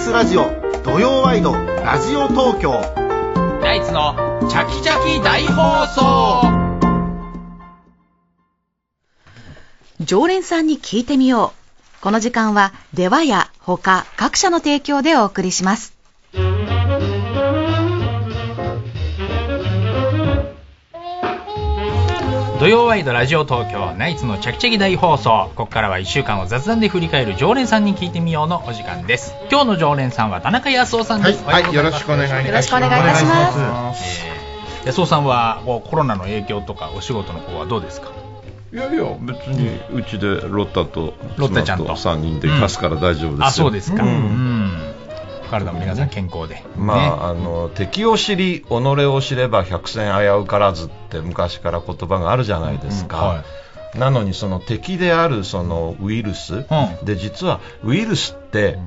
TBS ラジオ土曜ワイドラジオ東京ナイツのチャキチャキ大放送常連さんに聞いてみよう。この時間は、出羽や他各社の提供でお送りします。土曜ワイドラジオ東京ナイツのチャキチャキ大放送。ここからは1週間を雑談で振り返る常連さんに聞いてみようのお時間です。今日の常連さんは田中康夫さんです、はい、はい、よろしくお願いいたします。よろしくお願いいたします。えー安尾さんはこうコロナの影響とかお仕事の方はどうですか？いやいや、別にうちでロッタとロッタちゃんと。3人でいますから大丈夫ですよ。あそうですか、ううんん体も皆さん健康で、まあ、ね。あの敵を知り己を知れば百戦危うからずって昔から言葉があるじゃないですか、うんはなのにその敵であるそのウイルス、ん。で実はウイルスって、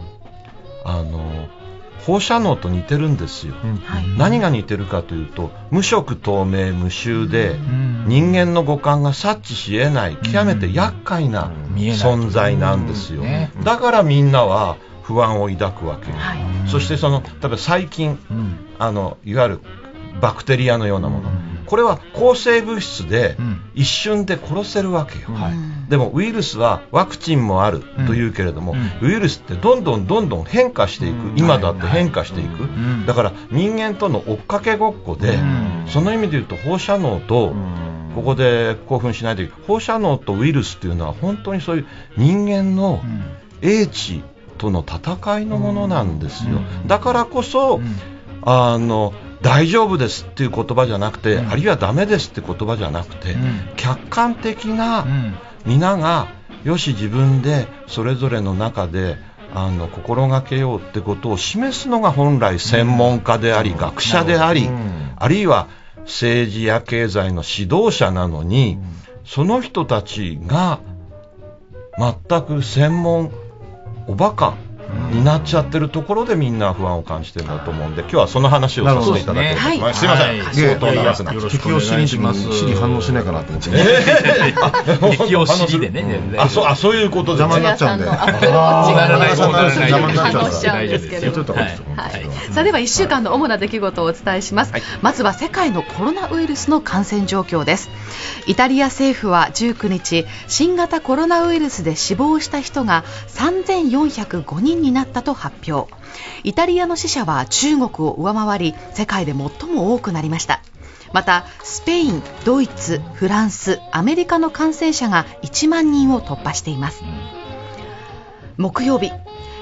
あの放射能と似てるんですよ、はい。何が似てるかというと無色透明無臭で、ん。人間の五感が察知し得ない極めて厄介な存在なんですよ、うん。ね。だからみんなは不安を抱くわけ、はい。そしてその例えば細菌うん。あのいわゆるバクテリアのようなもの、うん。これは抗生物質でうん。一瞬で殺せるわけよ、はい。うん。でもウイルスはワクチンもあるというけれども、ウイルスってどんどんどんどん変化していく、うん。今だって変化していく、ん。だから人間との追っかけごっこで、うん。その意味で言うと放射能と、ここで興奮しないで放射能とウイルスっていうのは本当にそういう人間の英知との戦いのものなんですよ、うん。だからこそ、うん。あの大丈夫ですっていう言葉じゃなくて、うん。あるいはダメですって言葉じゃなくて、うん。客観的な、うん。皆がよし自分でそれぞれの中であの心がけようってことを示すのが本来専門家であり、学者であり、あるいは政治や経済の指導者なのに、その人たちが全く専門おバカ。になっちゃってるところでみんな不安を感じてるんだと思うんで今日はその話をさせていただければと思います、すいません、はい。相当長くな敵を知りに反応しないかなと思って。敵を知りでね。たあそうあそういうことで邪魔になっちゃうんで。邪魔になっちゃう反応しちゃうんで。すけどちょっとはいはい。さあでは1週間の主な出来事をお伝えします、まずは世界のコロナウイルスの感染状況ですイタリア政府は19日新型コロナウイルスで死亡した人が3405人になったと発表。イタリアの死者は中国を上回り世界で最も多くなりました。またスペイン、ドイツ、フランス、アメリカの感染者が1万人を突破しています。木曜日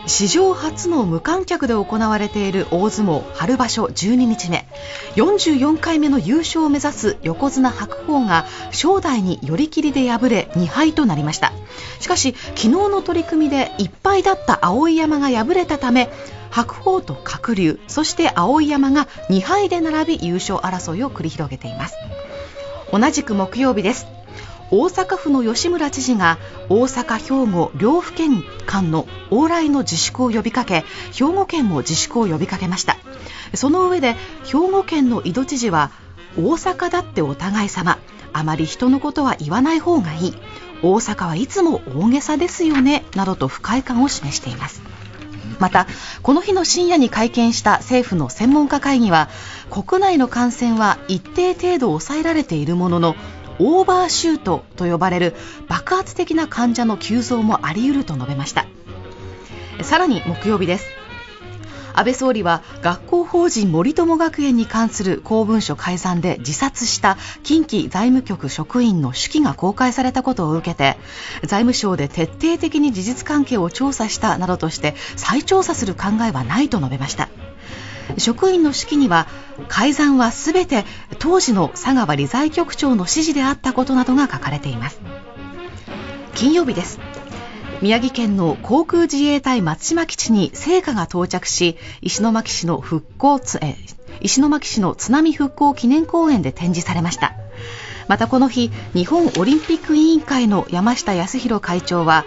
史上初の無観客で行われている大相撲春場所12日目。44回目の優勝を目指す横綱白鵬が正代に寄り切りで敗れ2敗となりました。しかし昨日の取り組みで1敗だった碧山が敗れたため白鵬と鶴竜そして碧山が2敗で並び優勝争いを繰り広げています。同じく木曜日です。大阪府の吉村知事が大阪、兵庫両府県間の往来の自粛を呼びかけ兵庫県も自粛を呼びかけました。その上で兵庫県の井戸知事は大阪だってお互い様。あまり人のことは言わない方がいい。大阪はいつも大げさですよね。などと不快感を示しています。またこの日の深夜に会見した政府の専門家会議は国内の感染は一定程度抑えられているもののオーバーシュートと呼ばれる爆発的な患者の急増もあり得ると述べました。さらに木曜日です。安倍総理は学校法人森友学園に関する公文書改ざんで自殺した近畿財務局職員の手記が公開されたことを受けて財務省で徹底的に事実関係を調査したなどとして再調査する考えはないと述べました。職員の手記には改ざんはすべて当時の佐川理財局長の指示であったことなどが書かれています。金曜日です。宮城県の航空自衛隊松島基地に聖火が到着し石巻市の復興つえ石巻市の津波復興記念公園で展示されました。またこの日日本オリンピック委員会の山下康弘会長は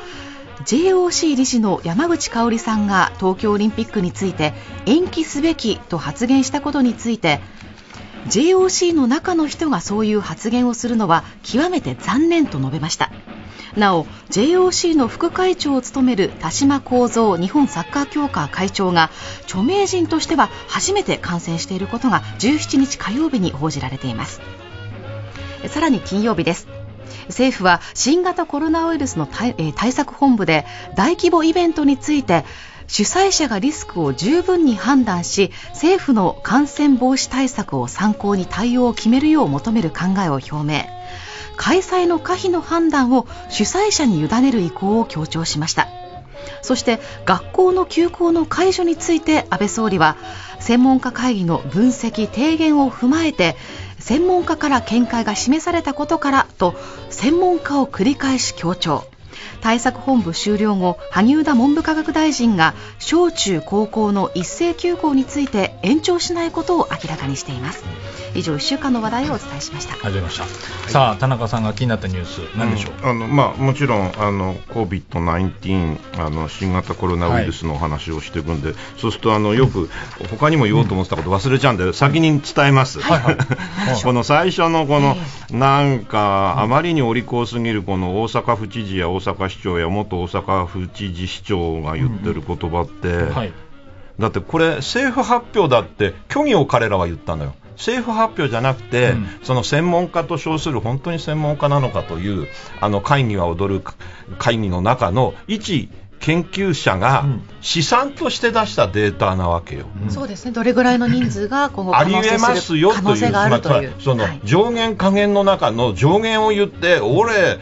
JOC 理事の山口香織さんが東京オリンピックについて延期すべきと発言したことについて JOC の中の人がそういう発言をするのは極めて残念と述べました。なお JOC の副会長を務める田島幸三日本サッカー協会会長が著名人としては初めて感染していることが17日火曜日に報じられています。さらに金曜日です。政府は新型コロナウイルスの対対策本部で大規模イベントについて主催者がリスクを十分に判断し政府の感染防止対策を参考に対応を決めるよう求める考えを表明。開催の可否の判断を主催者に委ねる意向を強調しました。そして学校の休校の解除について安倍総理は専門家会議の分析提言を踏まえて専門家から見解が示されたことからと専門家を繰り返し強調。対策本部終了後萩生田文部科学大臣が小中高校の一斉休校について延長しないことを明らかにしています。以上1週間の話題をお伝えしました。始めました、さあ田中さんが気になったニュース何でしょう、うんあのまあ、もちろんあの COVID-19 あの新型コロナウイルスのお話をしていくんで、そうするとあのよく他にも言おうと思ってたこと忘れちゃうんで、先に伝えます、この最初のこのなんかあまりにお利口すぎるこの大阪府知事や大阪市長や元大阪府知事市長が言ってる言葉って、はいだってこれ政府発表だって虚偽を彼らは言ったのよ政府発表じゃなくて、うん。その専門家と称する本当に専門家なのかというあの会議は踊る会議の中の一研究者がうん。試算として出したデータなわけよ。そうですね。どれぐらいの人数が今後ありえますよという、可能性があるというまあそのはい。上限下限の中の上限を言って、俺、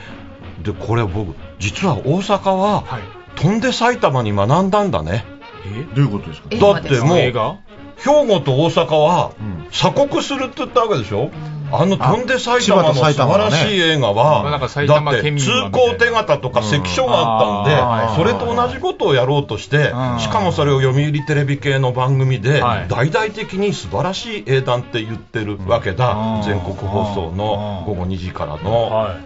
でこれ僕、実は大阪ははい。飛んで埼玉に学んだんだね。え？どういうことですか？映だってもう兵庫と大阪はうん。鎖国するって言ったわけでしょ、あの飛んで埼玉の素晴らしい映画なんは、だって通行手形とか関所があったんで、それと同じことをやろうとしてう、ん。しかもそれを読売テレビ系の番組で、はい。大々的に素晴らしい英断って言ってるわけだ、うん。全国放送の午後2時からの。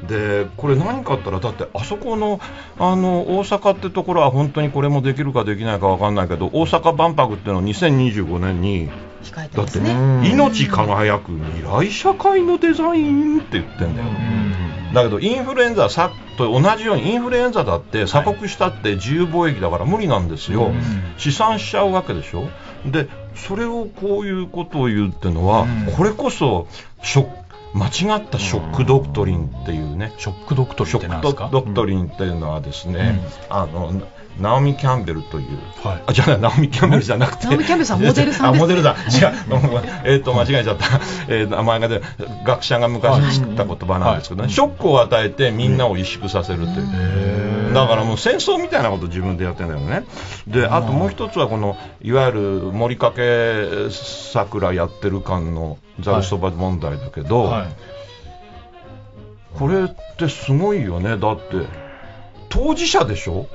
はいでこれ何かあったらだってあそこのあの大阪ってところは本当にこれもできるかできないかわかんないけど大阪万博っていうのを2025年に控えてだってますね命輝く未来社会のデザインって言ってんだよ、だけどインフルエンザさと同じようにインフルエンザだって鎖国したって自由貿易だから無理なんですよ、うん。試算しちゃうわけでしょ。でそれをこういうことを言うってのは、うん。これこそショック間違ったショックドクトリンっていうね、ショックドクトリンショックって何ですか？ドクトリンっていうのはですね、あのナオミ・キャンベルという、はい。あじゃないナオミ・キャンベルじゃなくて。ナオミキャンベルさんモデルさんですあモデルだ違う。えっと 間違えちゃった、えー名前がで学者が昔知った言葉なんですけどね、はい。ショックを与えてみんなを萎縮させるという、だからもう戦争みたいなこと自分でやってんだよね。であともう一つはこのいわゆる森かけ桜やってる感のざるそば問題だけど、はい。これってすごいよね。だって当事者でしょ？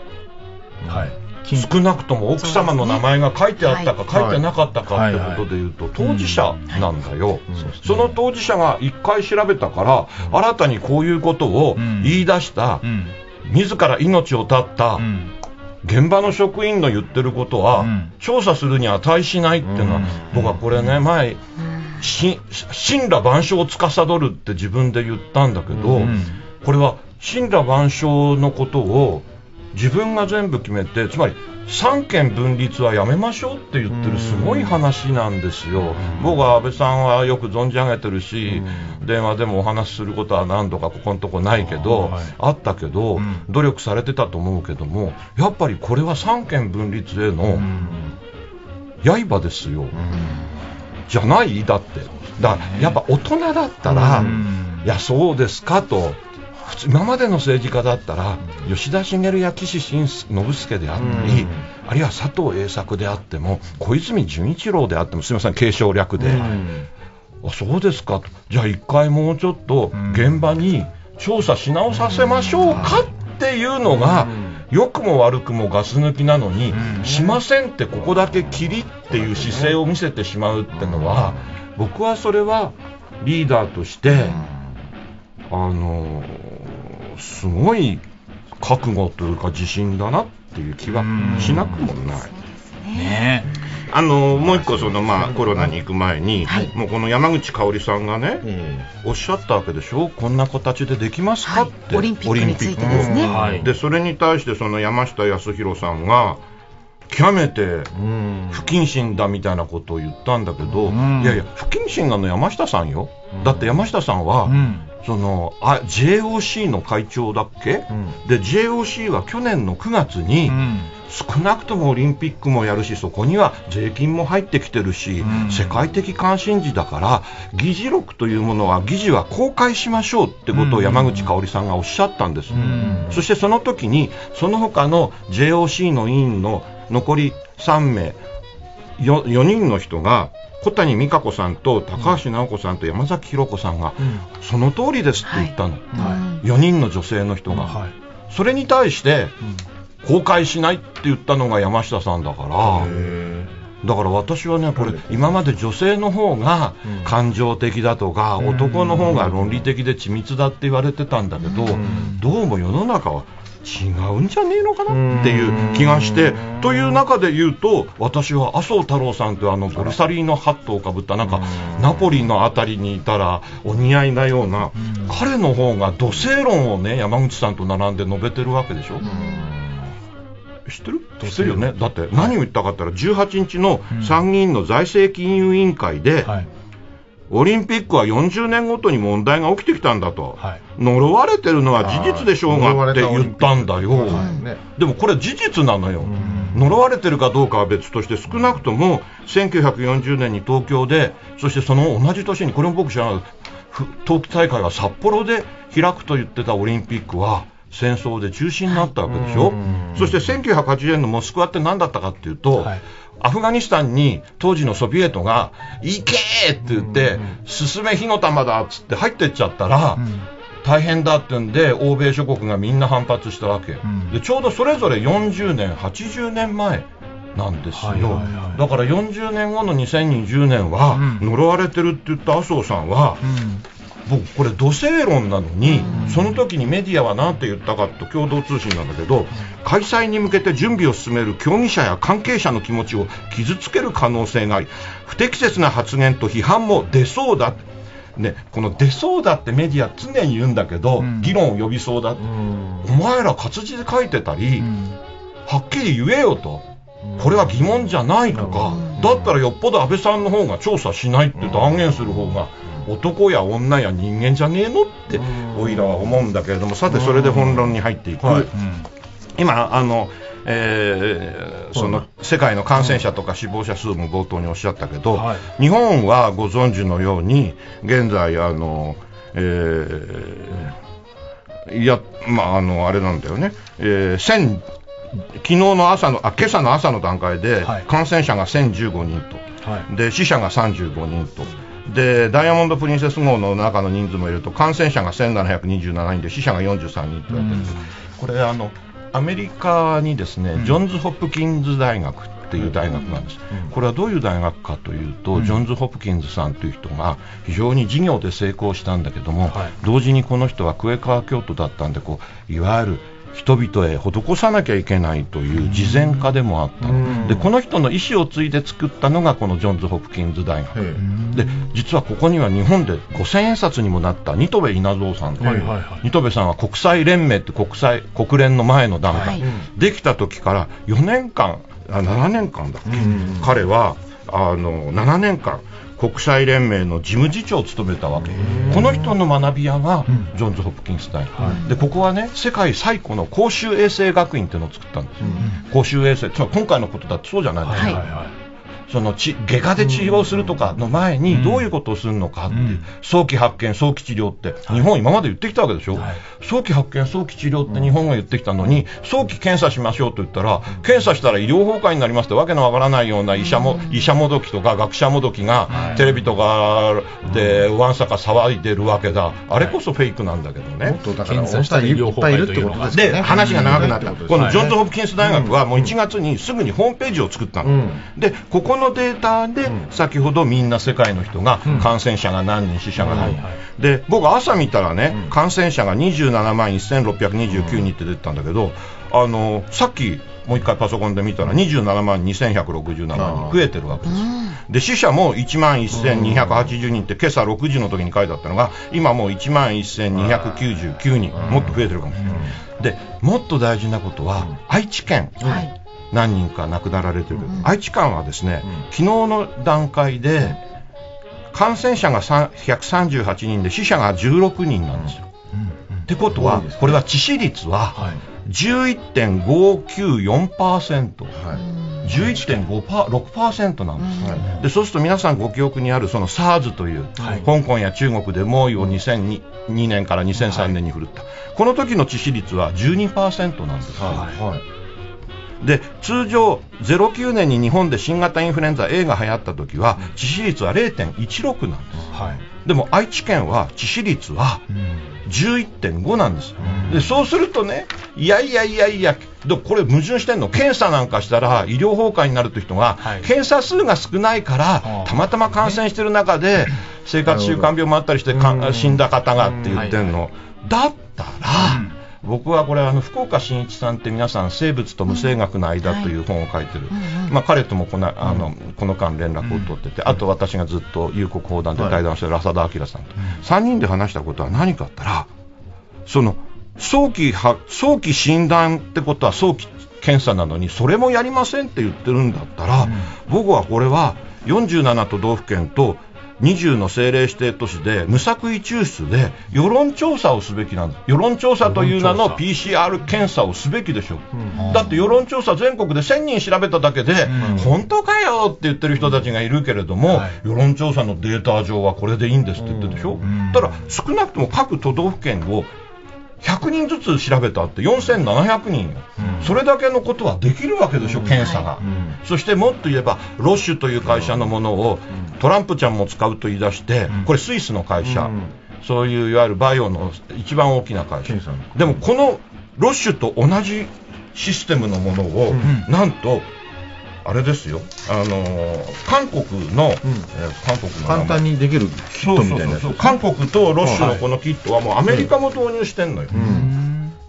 はい。少なくとも奥様の名前が書いてあったかそう書いてなかったかってことで言うと当事者なんだよ、その当事者が一回調べたから新たにこういうことを言い出した。うん。自ら命を絶った。うん。現場の職員の言ってることはうん。調査するに値しないっていうのはうん。僕はこれね前し神羅万象を司るって自分で言ったんだけど、うん。これは神羅万象のことを自分が全部決めてつまり三権分立はやめましょうって言ってるすごい話なんですよ、僕は安倍さんはよく存じ上げてるし、電話でもお話しすることは何度かここのとこないけど、はいあったけど、うん。努力されてたと思うけどもやっぱりこれは三権分立への刃ですよ、じゃない？だって。だからやっぱ大人だったら、うん。いやそうですかと普通今までの政治家だったら吉田茂や岸信介であったり、あるいは佐藤栄作であっても小泉純一郎であってもすみません継承略で、あそうですかと。じゃあ一回もうちょっと現場に調査し直させましょうかっていうのが、良くも悪くもガス抜きなのに、しませんってここだけきりっていう姿勢を見せてしまうってのは、僕はそれはリーダーとして、あのすごい覚悟というか自信だなっていう気はしなくもない。ね。えあのもう一個その、まあ、コロナに行く前に、はい。もうこの山口香織さんがね、えおっしゃったわけでしょ？こんな形でできますか？はい。って、オリンピックについてですね。はい。でそれに対してその山下康弘さんが極めて不謹慎だみたいなことを言ったんだけど、うん。いやいや不謹慎なの山下さんよ、だって山下さんは、うん。そのあ JOC の会長だっけ、うん。で JOC は去年の9月に、うん。少なくともオリンピックもやるしそこには税金も入ってきてるし、うん。世界的関心事だから議事録というものは議事は公開しましょうってことを山口香織さんがおっしゃったんです、ん。そしてその時にその他の JOC の委員の残り3名。4, 4人の人が小谷美香子さんと高橋直子さんと山崎弘子さんが、その通りですって言ったの、うん4人の女性の人が、はい。それに対して、公開しないって言ったのが山下さんだから、えだから私はね、これ、今まで女性の方がうん。感情的だとか、ん。男の方が論理的で緻密だって言われてたんだけど、ん。どうも世の中は違うんじゃねえのかなっていう気がして、という中で言うと、私は麻生太郎さんというあのボルサリーノハットをかぶった、なんかナポリのあたりにいたらお似合いなような、彼の方が土星論をね、山口さんと並んで述べてるわけでしょ。知ってる？知ってるよね。だって何を言ったかって言ったら、18日の参議院の財政金融委員会で、はいオリンピックは40年ごとに問題が起きてきたんだと、はい。呪われてるのは事実でしょうがって言ったんだよ、はい。ね。でもこれ事実なのよ、呪われてるかどうかは別として少なくとも1940年に東京でそしてその同じ年にこれも僕知らないふ冬季大会が札幌で開くと言ってたオリンピックは戦争で中止になったわけでしょ、そして1980年のモスクワって何だったかっていうと、はい。アフガニスタンに当時のソビエトが行けーって言って、進め火の玉だっつって入ってっちゃったら、大変だってんで、欧米諸国がみんな反発したわけ、ん。でちょうどそれぞれ40年、80年前なんですよ、はいはいはいだから40年後の2020年は、うん。呪われてるって言った麻生さんは、うん僕、これ、土星論なのに、その時にメディアは何て言ったかと共同通信なんだけど、開催に向けて準備を進める競技者や関係者の気持ちを傷つける可能性があり、不適切な発言と批判も出そうだ。ね、この出そうだってメディア常に言うんだけど、うん。議論を呼びそうだ、お前ら活字で書いてたり、はっきり言えよと、これは疑問じゃないとか、だったらよっぽど安倍さんの方が調査しないって断言する方が、男や女や人間じゃねえのって、おいらは思うんだけれども、さて、それで本論に入っていく。はい。今、あの、えーその世界の感染者とか死亡者数も冒頭におっしゃったけど、はい。日本はご存知のように、現在、あの、えーいや、まあ、あの、あれなんだよね、えー、1000昨日の朝の、あ、今朝の朝の段階ではい、感染者が1015人と、はい。で、死者が35人と。で、ダイヤモンド・プリンセス号の中の人数も入れると、感染者が1727人で、死者が43人と言われてるんですこれ、あの、アメリカにですね、ジョンズ・ホプキンズ大学っていう大学なんです。これはどういう大学かというと、ジョンズ・ホプキンズさんという人が非常に事業で成功したんだけども、はい。同時にこの人はクエカー教徒だったんで、こう、いわゆる人々へ施さなきゃいけないという慈善家でもあったの。で、この人の意思を継いで作ったのがこのジョンズ・ホプキンズ大学。え。で実はここには日本で5000円札にもなった新渡戸稲造さんという、はいはいはい。新渡戸さんは国際連盟って国際国連の前の段階、はい。できた時から4年間あ7年間だっけ、彼はあの7年間国際連盟の事務次長を務めたわけ。この人の学び屋がジョンズ・ホプキンス大。学、でここはね世界最古の公衆衛生学院っていうのを作ったんですよ、公衆衛生つまり今回のことだってそうじゃないですか、はい。はい。はいそのち外科で治療するとかの前にどういうことをするのかっていう、うん。早期発見、早期治療って、日本今まで言ってきたわけでしょ、はい。早期発見、早期治療って日本が言ってきたのに、早期検査しましょうと言ったら、検査したら医療崩壊になりますってわけのわからないような医者も、医者もどきとか学者もどきが、テレビとかでわんさか騒いでるわけだ、あれこそフェイクなんだけどね。もっとだから検査したら医療いっぱいいるってことですよね。で、話が長くなった。このジョンズ・ホプキンス大学はもう1月にすぐにホームページを作ったの。うん。で、ここのデータで、先ほどみんな世界の人が、うん。感染者が何人、死者が何人。で、僕朝見たらね、感染者が27万1629人って出てたんだけど、あの、さっきもう一回パソコンで見たら27万2167人増えてるわけですよ。で死者も1万1280人って今朝6時の時に書いてあったのが今もう1万1299人。もっと増えてるかもしれない。でもっと大事なことは愛知県、はい何人か亡くなられてる、愛知県はですね、昨日の段階で感染者がさん138人で死者が16人なんですよ。ってことは、これは致死率は11.594%、11.6%なんです、でそうすると皆さんご記憶にあるその SARS という、香港や中国で猛威を2002年から2003年に振るった、この時の致死率は12%なんです、で通常09年に日本で新型インフルエンザ A が流行った時は致死率は0.16なんです、でも愛知県は致死率は11.5なんです、でそうするとねいやいやいやいやでこれ矛盾してんの。検査なんかしたら医療崩壊になるという人が、はい。検査数が少ないからたまたま感染してる中で生活習慣病もあったりして死んだ方がって言ってんの、はいだったら、僕はこれあの福岡伸一さんって皆さん生物と無生学の間という本を書いてる、まあ、彼ともこのあのこの間連絡を取ってて、あと私がずっと有国砲弾で対談してる浅田明さんと、3人で話したことは何かあったらその早期は早期診断ってことは早期検査なのにそれもやりませんって言ってるんだったら、僕はこれは47都道府県と20の政令指定都市で無作為抽出で世論調査をすべきなんだ世論調査という名の PCR 検査をすべきでしょ、だって世論調査全国で1000人調べただけで、本当かよって言ってる人たちがいるけれども、はい。世論調査のデータ上はこれでいいんですって言ってるでしょ、ただ少なくとも各都道府県を100人ずつ調べたって4700人よ、それだけのことはできるわけでしょ、検査が、そしてもっと言えばロッシュという会社のものをトランプちゃんも使うと言い出して、これスイスの会社、そういういわゆるバイオの一番大きな会社。でもこのロッシュと同じシステムのものを、なんとあれですよ、あのー韓国の、えー韓国の簡単にできるキットみたいな韓国とロッシュのこのキットはもうアメリカも導入してんのよ、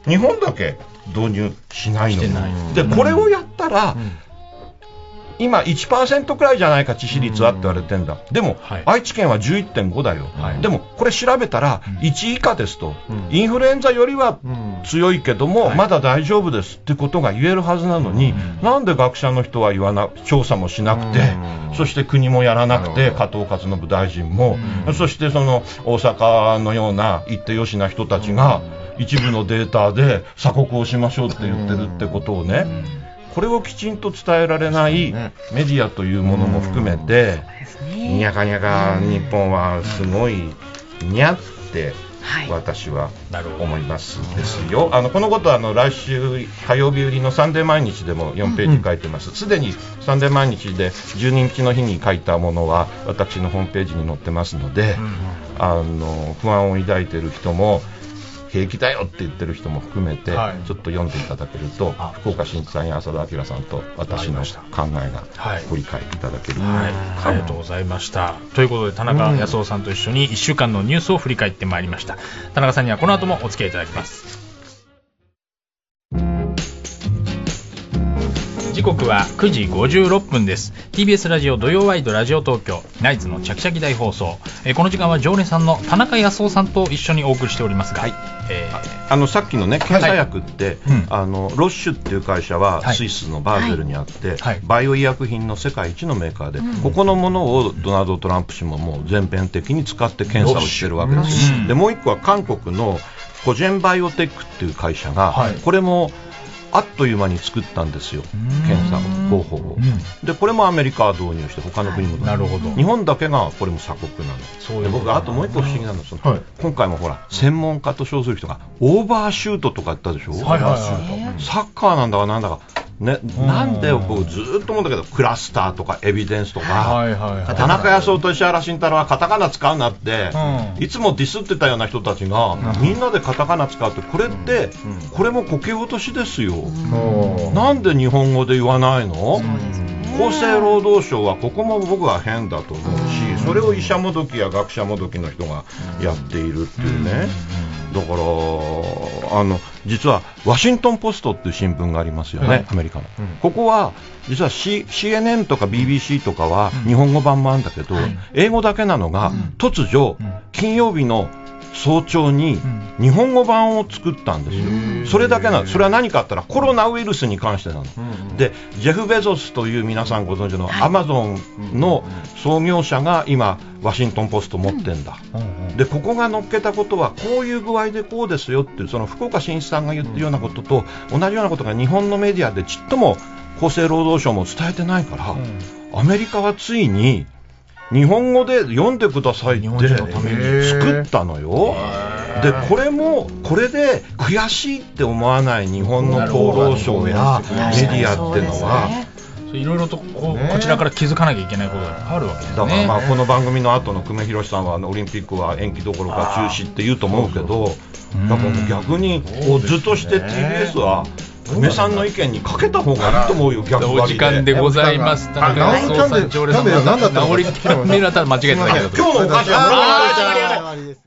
日本だけ導入しないのでこれをやったら、今1%くらいじゃないか致死率はって言われてんだ。でも、はい。愛知県は11.5だよ、はい。でもこれ調べたら1以下ですと、インフルエンザよりは強いけども、まだ大丈夫ですってことが言えるはずなのに、なんで学者の人は言わな調査もしなくて、そして国もやらなくて、加藤勝信大臣も、そしてその大阪のような言ってよしな人たちが、一部のデータで鎖国をしましょうって言ってるってことをね、これをきちんと伝えられないメディアというものも含めて、にゃかにゃか日本はすごいにゃってはい。私は思いますですよ。あのこのことはあの来週火曜日売りのサンデー毎日でも4ページ書いてます。すでにサンデー毎日で12日の日に書いたものは私のホームページに載ってますので、あの不安を抱いている人も平気だよって言ってる人も含めて、はい。ちょっと読んでいただけるとあ。福岡伸一さんや浅田明さんと私の考えがはい。ご理解いただける、はい、ありがとうございました。ということで、田中康夫さんと一緒に1週間のニュースを振り返ってまいりました。田中さんにはこの後もお付き合いいただきます。刻は9時56分です。TBS ラジオ土曜ワイドラジオ東京ナイツのチャキチャキ大放送、えーこの時間は常連さんの田中康夫さんと一緒にお送りしておりますが、はい。えーあのさっきのね検査薬って、うん。あのロッシュっていう会社ははい。スイスのバーゼルにあって、はい。バイオ医薬品の世界一のメーカーで、ここのものをドナルド・トランプ氏ももう全編的に使って検査をしてるわけです。よ、うんでもう一個は韓国のコジェンバイオテックっていう会社が、はい。これもあっという間に作ったんですよ。検査方法を、でこれもアメリカは導入して他の国も。導入なるほど。日本だけがこれも鎖国なの。でそういうこと僕あともう一個不思議なのははい。今回もほら専門家と称する人がオーバーシュートとか言ったでしょ、はいはいはい。サッカーなんだかなんだか、ね、なんで僕ずーっと思うんだけどクラスターとかエビデンスとか、田中康夫と石原慎太郎はカタカナ使うなって、うん。いつもディスってたような人たちが、みんなでカタカナ使うってこれって、これもこけ落としですよ、なんで日本語で言わないの、厚生労働省はここも僕は変だと思うし、それを医者もどきや学者もどきの人がやっているっていうね、だからあの実はワシントン・ポストっていう新聞がありますよね、はい。アメリカの、ここは実は、C、CNN とか BBC とかは日本語版もあるんだけど、英語だけなのが、突如、金曜日の早朝に日本語版を作ったんですよ、それだけなの、それは何かあったらコロナウイルスに関してなの、でジェフ・ベゾスという皆さんご存知のアマゾンの創業者が今、ワシントン・ポスト持ってんだ、でここが乗っけたことはこういう具合でこうですよっていうその福岡伸一さんが言ってるようなことと同じようなことが日本のメディアでちっとも厚生労働省も伝えてないから、アメリカはついに日本語で読んでくださいって日本人のために作ったのよ。でこれもこれで悔しいって思わない日本の厚労省やメディアっていうのは、いろいろとこうこちらから気づかなきゃいけないことがあるわけですね。だからまあこの番組の後の久米宏さんはあのオリンピックは延期どころか中止って言うと思うけど、だから逆にオッズとして TBS は久米さんの意見にかけた方がいいと思うよ、逆お時張りで。間でございます。田中あ康夫さん、常連さん、キャンベル何だった間違えてないけど。今日のお菓子はあー終わりです